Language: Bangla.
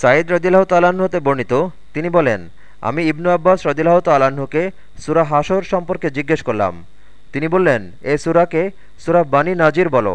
সাইদ রদিল্লাহ তাল্লাহ্ন হতে বর্ণিত, তিনি বলেন, আমি ইবনু আব্বাস রদিল্লাহ তাল্লাহ্নকে সুরা হাসর সম্পর্কে জিজ্ঞেস করলাম। তিনি বললেন, এ সুরাকে সুরা বানী নাজির বলো।